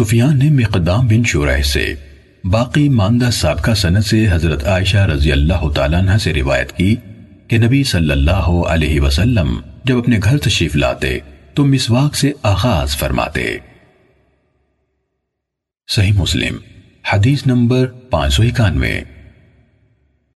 سفیان نے مقدام بن شورح سے باقی ماندہ سابقہ سند سے حضرت عائشہ رضی اللہ تعالیٰ عنہ سے روایت کی کہ نبی صلی اللہ علیہ وسلم جب اپنے گھر تشریف لاتے تو مسواک سے آغاز فرماتے۔ صحیح مسلم، حدیث نمبر پانچ سو اکانوے۔